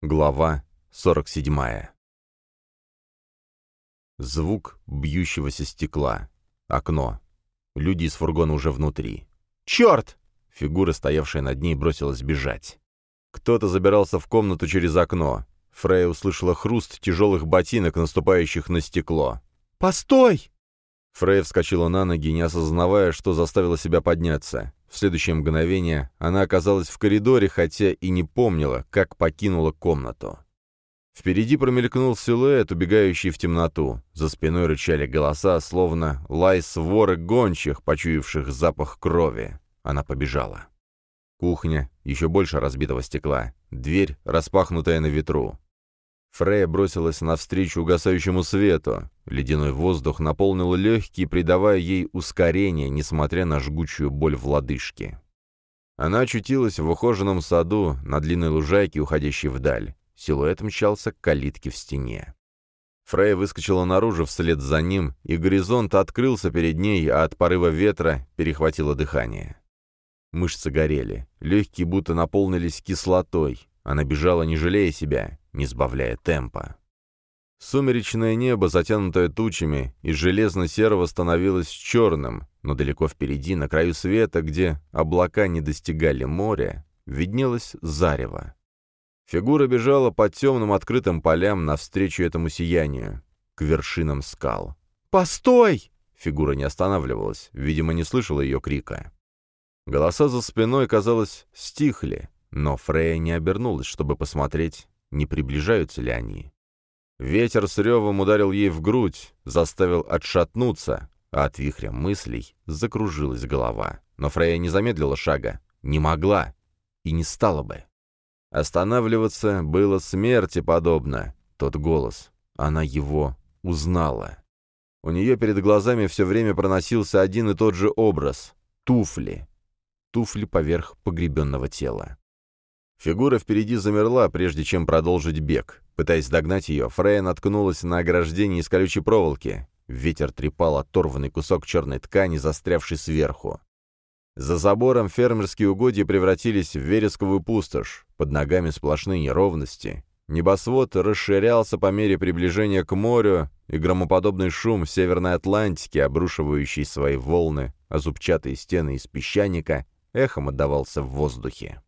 Глава 47. Звук бьющегося стекла. Окно. Люди из фургона уже внутри. «Черт!» Фигура, стоявшая над ней, бросилась бежать. Кто-то забирался в комнату через окно. Фрейя услышала хруст тяжелых ботинок, наступающих на стекло. «Постой!» Фрейя вскочила на ноги, не осознавая, что заставила себя подняться. В следующее мгновение она оказалась в коридоре, хотя и не помнила, как покинула комнату. Впереди промелькнул силуэт, убегающий в темноту. За спиной рычали голоса, словно лай своры гончих, почуявших запах крови. Она побежала. Кухня, еще больше разбитого стекла. Дверь, распахнутая на ветру. Фрея бросилась навстречу угасающему свету. Ледяной воздух наполнил легкие, придавая ей ускорение, несмотря на жгучую боль в лодыжке. Она очутилась в ухоженном саду на длинной лужайке, уходящей вдаль. Силуэт мчался к калитке в стене. Фрея выскочила наружу вслед за ним, и горизонт открылся перед ней, а от порыва ветра перехватило дыхание. Мышцы горели, легкие будто наполнились кислотой. Она бежала, не жалея себя, не сбавляя темпа. Сумеречное небо, затянутое тучами, из железно-серого становилось черным, но далеко впереди, на краю света, где облака не достигали моря, виднелось зарево. Фигура бежала по темным открытым полям навстречу этому сиянию, к вершинам скал. «Постой!» Фигура не останавливалась, видимо, не слышала ее крика. Голоса за спиной, казалось, стихли, но Фрея не обернулась, чтобы посмотреть, не приближаются ли они. Ветер с ревом ударил ей в грудь, заставил отшатнуться, а от вихря мыслей закружилась голова. Но Фрея не замедлила шага, не могла и не стала бы. Останавливаться было смерти подобно. Тот голос, она его узнала. У нее перед глазами все время проносился один и тот же образ — туфли. Туфли поверх погребенного тела. Фигура впереди замерла, прежде чем продолжить бег. Пытаясь догнать ее, Фрея наткнулась на ограждение из колючей проволоки. Ветер трепал оторванный кусок черной ткани, застрявший сверху. За забором фермерские угодья превратились в вересковую пустошь, под ногами сплошные неровности. Небосвод расширялся по мере приближения к морю, и громоподобный шум Северной Атлантики, обрушивающий свои волны, а зубчатые стены из песчаника, эхом отдавался в воздухе.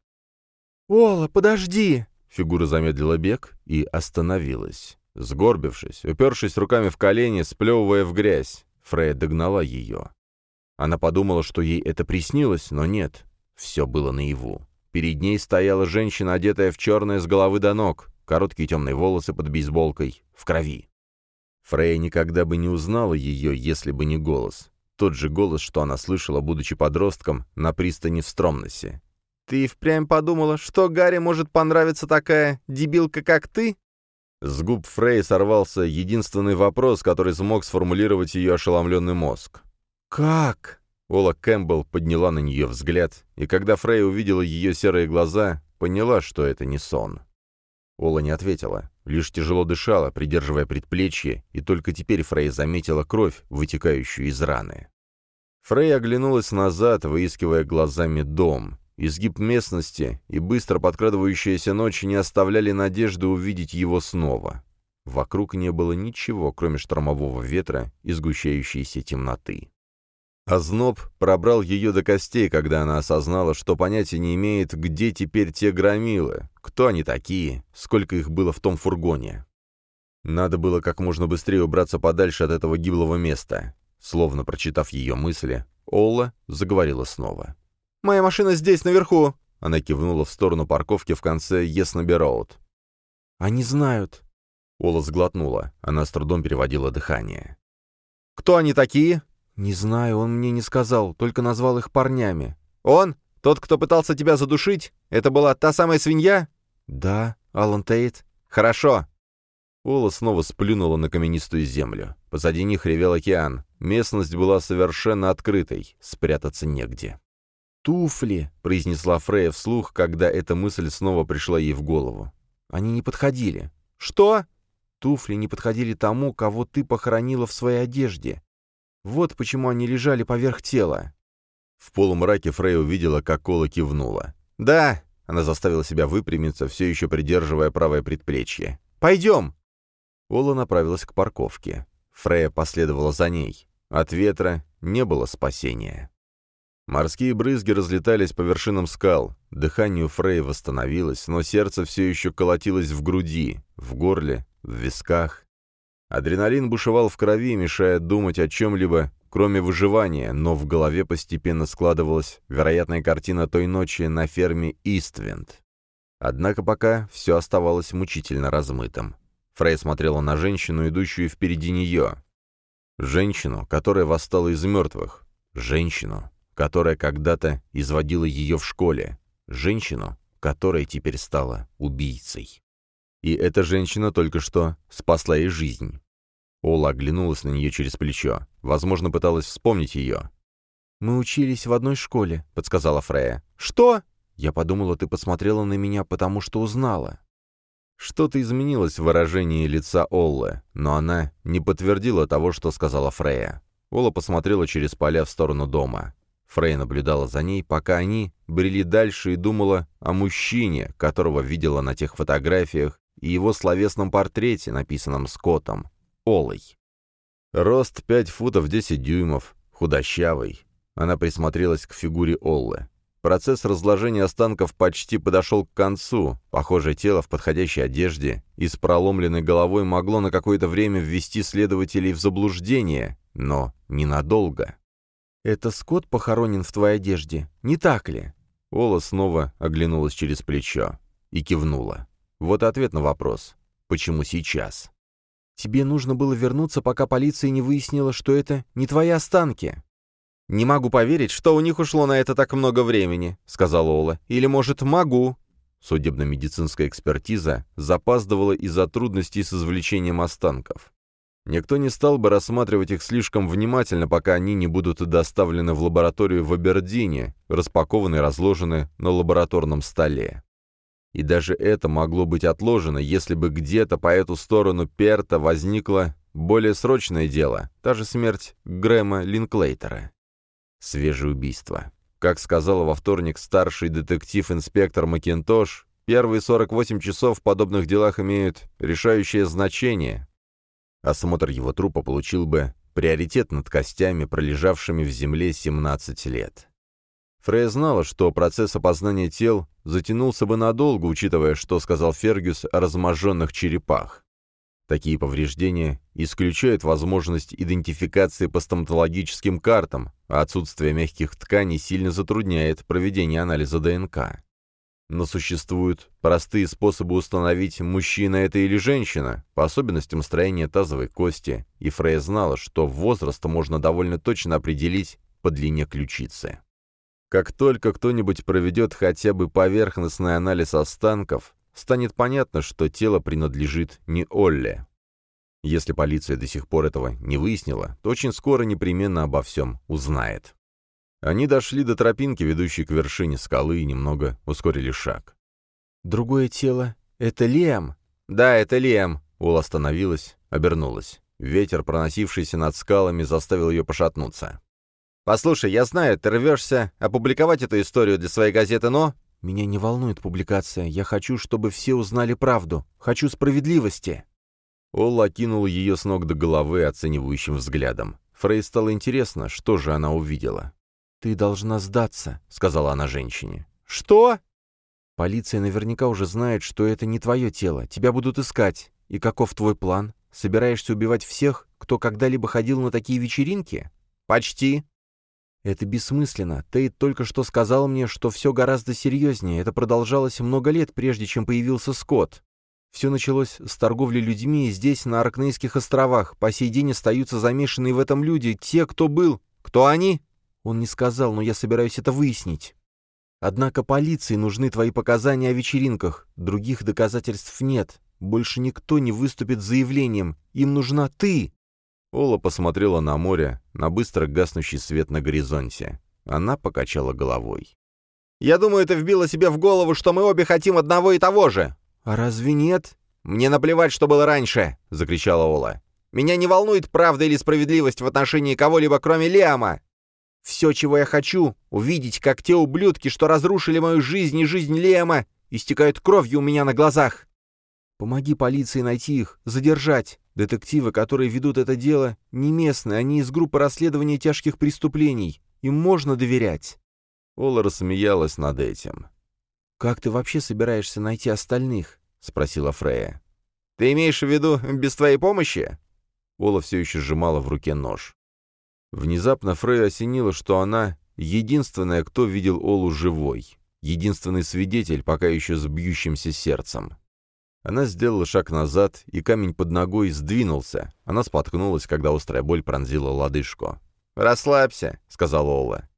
«Ола, подожди!» Фигура замедлила бег и остановилась. Сгорбившись, упершись руками в колени, сплевывая в грязь, Фрея догнала ее. Она подумала, что ей это приснилось, но нет. Все было наяву. Перед ней стояла женщина, одетая в черное с головы до ног, короткие темные волосы под бейсболкой, в крови. Фрея никогда бы не узнала ее, если бы не голос. Тот же голос, что она слышала, будучи подростком, на пристани в Стромносе. «Ты впрямь подумала, что Гарри может понравиться такая дебилка, как ты?» С губ Фрей сорвался единственный вопрос, который смог сформулировать ее ошеломленный мозг. «Как?» Ола Кэмпбелл подняла на нее взгляд, и когда Фрей увидела ее серые глаза, поняла, что это не сон. Ола не ответила, лишь тяжело дышала, придерживая предплечье, и только теперь Фрей заметила кровь, вытекающую из раны. Фрей оглянулась назад, выискивая глазами дом. Изгиб местности и быстро подкрадывающаяся ночь не оставляли надежды увидеть его снова. Вокруг не было ничего, кроме штормового ветра и сгущающейся темноты. Озноб пробрал ее до костей, когда она осознала, что понятия не имеет, где теперь те громилы, кто они такие, сколько их было в том фургоне. Надо было как можно быстрее убраться подальше от этого гиблого места. Словно прочитав ее мысли, Олла заговорила снова. «Моя машина здесь, наверху!» Она кивнула в сторону парковки в конце Еснаби-Роуд. «Они знают!» Ола сглотнула. Она с трудом переводила дыхание. «Кто они такие?» «Не знаю, он мне не сказал, только назвал их парнями». «Он? Тот, кто пытался тебя задушить? Это была та самая свинья?» «Да, Алан Тейт». «Хорошо». Ола снова сплюнула на каменистую землю. Позади них ревел океан. Местность была совершенно открытой, спрятаться негде. «Туфли», — произнесла Фрея вслух, когда эта мысль снова пришла ей в голову. «Они не подходили». «Что?» «Туфли не подходили тому, кого ты похоронила в своей одежде. Вот почему они лежали поверх тела». В полумраке Фрея увидела, как Кола кивнула. «Да, Она заставила себя выпрямиться, все еще придерживая правое предплечье. «Пойдем!» Ола направилась к парковке. Фрея последовала за ней. От ветра не было спасения. Морские брызги разлетались по вершинам скал. Дыхание у Фрея восстановилось, но сердце все еще колотилось в груди, в горле, в висках. Адреналин бушевал в крови, мешая думать о чем-либо, кроме выживания, но в голове постепенно складывалась вероятная картина той ночи на ферме Иствинд. Однако пока все оставалось мучительно размытым. Фрей смотрела на женщину, идущую впереди нее. Женщину, которая восстала из мертвых. Женщину, которая когда-то изводила ее в школе. Женщину, которая теперь стала убийцей. И эта женщина только что спасла ей жизнь. Ола оглянулась на нее через плечо. Возможно, пыталась вспомнить ее. «Мы учились в одной школе», — подсказала Фрея. «Что?» «Я подумала, ты посмотрела на меня, потому что узнала». Что-то изменилось в выражении лица Оллы, но она не подтвердила того, что сказала Фрея. Ола посмотрела через поля в сторону дома. Фрей наблюдала за ней, пока они брели дальше и думала о мужчине, которого видела на тех фотографиях, и его словесном портрете, написанном Скоттом, Олой. Рост 5 футов 10 дюймов, худощавый. Она присмотрелась к фигуре Оллы. Процесс разложения останков почти подошел к концу. Похожее тело в подходящей одежде и с проломленной головой могло на какое-то время ввести следователей в заблуждение, но ненадолго. «Это Скотт похоронен в твоей одежде, не так ли?» Ола снова оглянулась через плечо и кивнула. Вот ответ на вопрос. Почему сейчас? «Тебе нужно было вернуться, пока полиция не выяснила, что это не твои останки». «Не могу поверить, что у них ушло на это так много времени», — сказала Ола. «Или, может, могу?» Судебно-медицинская экспертиза запаздывала из-за трудностей с извлечением останков. Никто не стал бы рассматривать их слишком внимательно, пока они не будут доставлены в лабораторию в Абердине, распакованы и разложены на лабораторном столе. И даже это могло быть отложено, если бы где-то по эту сторону Перта возникло более срочное дело, та же смерть Грэма Линклейтера. Свежее убийство. Как сказала во вторник старший детектив-инспектор Макинтош, первые 48 часов в подобных делах имеют решающее значение, Осмотр его трупа получил бы приоритет над костями, пролежавшими в земле 17 лет. Фрей знала, что процесс опознания тел затянулся бы надолго, учитывая, что сказал Фергюс о разможженных черепах. Такие повреждения исключают возможность идентификации по стоматологическим картам, а отсутствие мягких тканей сильно затрудняет проведение анализа ДНК. Но существуют простые способы установить, мужчина это или женщина, по особенностям строения тазовой кости, и Фрейя знала, что возраст можно довольно точно определить по длине ключицы. Как только кто-нибудь проведет хотя бы поверхностный анализ останков, станет понятно, что тело принадлежит не Олле. Если полиция до сих пор этого не выяснила, то очень скоро непременно обо всем узнает. Они дошли до тропинки, ведущей к вершине скалы, и немного ускорили шаг. «Другое тело — это Лем?» «Да, это Лем». Ул остановилась, обернулась. Ветер, проносившийся над скалами, заставил ее пошатнуться. «Послушай, я знаю, ты рвешься опубликовать эту историю для своей газеты, но...» «Меня не волнует публикация. Я хочу, чтобы все узнали правду. Хочу справедливости». Ол окинул ее с ног до головы оценивающим взглядом. Фрей стало интересно, что же она увидела. «Ты должна сдаться», — сказала она женщине. «Что?» «Полиция наверняка уже знает, что это не твое тело. Тебя будут искать. И каков твой план? Собираешься убивать всех, кто когда-либо ходил на такие вечеринки?» «Почти». «Это бессмысленно. Тейт только что сказал мне, что все гораздо серьезнее. Это продолжалось много лет, прежде чем появился Скотт. Все началось с торговли людьми и здесь, на Аркнейских островах. По сей день остаются замешанные в этом люди, те, кто был. Кто они?» Он не сказал, но я собираюсь это выяснить. Однако полиции нужны твои показания о вечеринках. Других доказательств нет. Больше никто не выступит с заявлением. Им нужна ты!» Ола посмотрела на море, на быстро гаснущий свет на горизонте. Она покачала головой. «Я думаю, ты вбила себе в голову, что мы обе хотим одного и того же!» «А разве нет?» «Мне наплевать, что было раньше!» — закричала Ола. «Меня не волнует правда или справедливость в отношении кого-либо, кроме Лиама!» Все, чего я хочу, увидеть, как те ублюдки, что разрушили мою жизнь и жизнь Лема, истекают кровью у меня на глазах. Помоги полиции найти их, задержать. Детективы, которые ведут это дело, не местные, они из группы расследования тяжких преступлений. Им можно доверять. Ола рассмеялась над этим. «Как ты вообще собираешься найти остальных?» — спросила Фрея. «Ты имеешь в виду без твоей помощи?» Ола все еще сжимала в руке нож. Внезапно Фрея осенила, что она единственная, кто видел Олу живой, единственный свидетель, пока еще с бьющимся сердцем. Она сделала шаг назад, и камень под ногой сдвинулся. Она споткнулась, когда острая боль пронзила лодыжку. «Расслабься», — сказала Ола.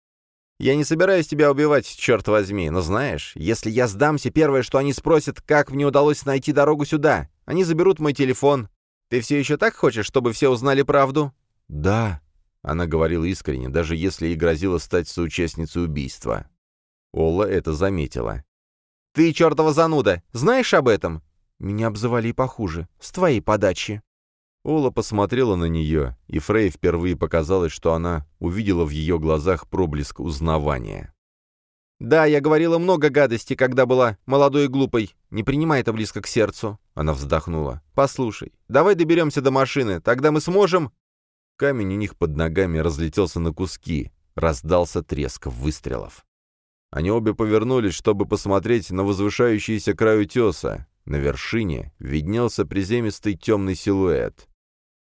«Я не собираюсь тебя убивать, черт возьми, но знаешь, если я сдамся, первое, что они спросят, как мне удалось найти дорогу сюда. Они заберут мой телефон. Ты все еще так хочешь, чтобы все узнали правду?» «Да», — она говорила искренне, даже если и грозила стать соучастницей убийства. Ола это заметила. «Ты чертова зануда! Знаешь об этом? Меня обзывали и похуже. С твоей подачи». Ола посмотрела на нее, и Фрей впервые показалось, что она увидела в ее глазах проблеск узнавания. «Да, я говорила много гадости, когда была молодой и глупой. Не принимай это близко к сердцу». Она вздохнула. «Послушай, давай доберемся до машины, тогда мы сможем...» Камень у них под ногами разлетелся на куски. Раздался треск выстрелов. Они обе повернулись, чтобы посмотреть на возвышающийся край утеса, на вершине виднелся приземистый темный силуэт.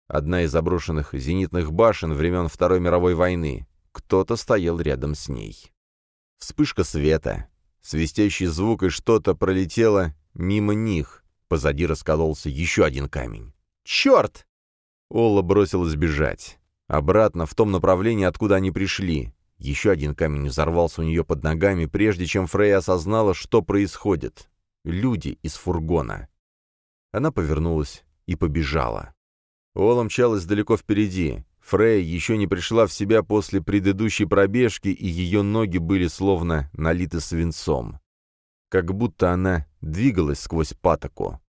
Одна из заброшенных зенитных башен времен Второй мировой войны. Кто-то стоял рядом с ней. Вспышка света, свистящий звук и что-то пролетело мимо них. Позади раскололся еще один камень. «Черт!» Олла бросилась бежать. Обратно, в том направлении, откуда они пришли. Еще один камень взорвался у нее под ногами, прежде чем Фрей осознала, что происходит люди из фургона. Она повернулась и побежала. Ола мчалась далеко впереди. Фрей еще не пришла в себя после предыдущей пробежки, и ее ноги были словно налиты свинцом. Как будто она двигалась сквозь патоку.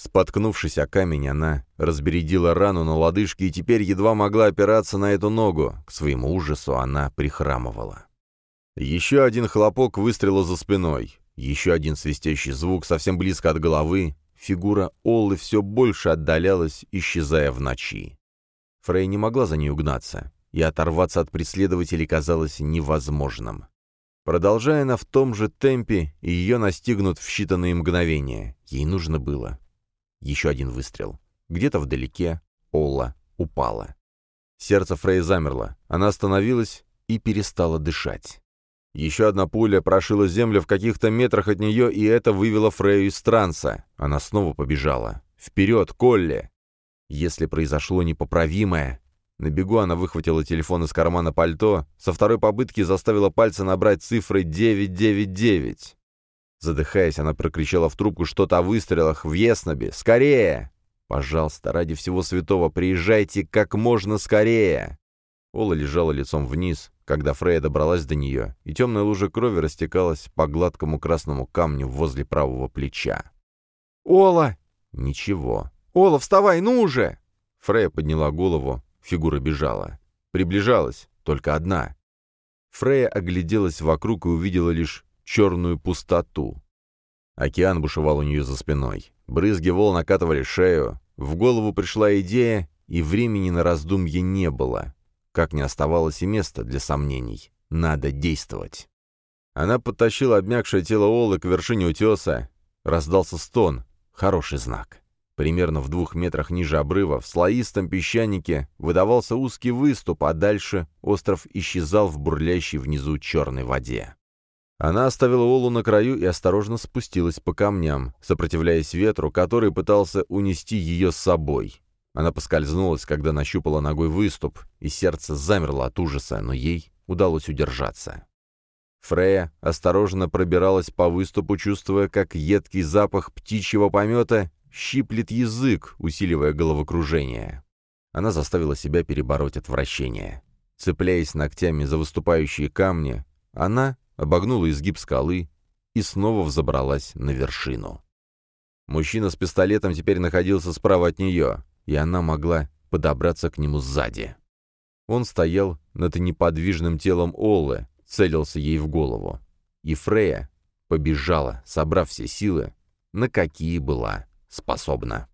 Споткнувшись о камень, она разбередила рану на лодыжке и теперь едва могла опираться на эту ногу. К своему ужасу она прихрамывала. Еще один хлопок выстрела за спиной. Еще один свистящий звук совсем близко от головы. Фигура Оллы все больше отдалялась, исчезая в ночи. Фрей не могла за ней угнаться, и оторваться от преследователей казалось невозможным. Продолжая она в том же темпе, ее настигнут в считанные мгновения. Ей нужно было. Еще один выстрел. Где-то вдалеке Олла упала. Сердце Фрей замерло. Она остановилась и перестала дышать. Еще одна пуля прошила землю в каких-то метрах от нее, и это вывело Фрею из транса. Она снова побежала. «Вперед, Колли!» Если произошло непоправимое... На бегу она выхватила телефон из кармана пальто, со второй попытки заставила пальцы набрать цифры 999. Задыхаясь, она прокричала в трубку что-то о выстрелах в Еснобе. «Скорее!» «Пожалуйста, ради всего святого, приезжайте как можно скорее!» Ола лежала лицом вниз, когда Фрея добралась до нее, и темная лужа крови растекалась по гладкому красному камню возле правого плеча. «Ола!» «Ничего». «Ола, вставай, ну уже!» Фрея подняла голову, фигура бежала. Приближалась, только одна. Фрея огляделась вокруг и увидела лишь черную пустоту. Океан бушевал у нее за спиной. Брызги волн накатывали шею. В голову пришла идея, и времени на раздумье не было. Как не оставалось и места для сомнений. Надо действовать. Она подтащила обмякшее тело Олы к вершине утеса. Раздался стон. Хороший знак. Примерно в двух метрах ниже обрыва, в слоистом песчанике, выдавался узкий выступ, а дальше остров исчезал в бурлящей внизу черной воде. Она оставила Олу на краю и осторожно спустилась по камням, сопротивляясь ветру, который пытался унести ее с собой. Она поскользнулась, когда нащупала ногой выступ, и сердце замерло от ужаса, но ей удалось удержаться. Фрея осторожно пробиралась по выступу, чувствуя, как едкий запах птичьего помета щиплет язык, усиливая головокружение. Она заставила себя перебороть отвращение. Цепляясь ногтями за выступающие камни, она обогнула изгиб скалы и снова взобралась на вершину. Мужчина с пистолетом теперь находился справа от нее и она могла подобраться к нему сзади. Он стоял над неподвижным телом Оллы, целился ей в голову. И Фрея побежала, собрав все силы, на какие была способна.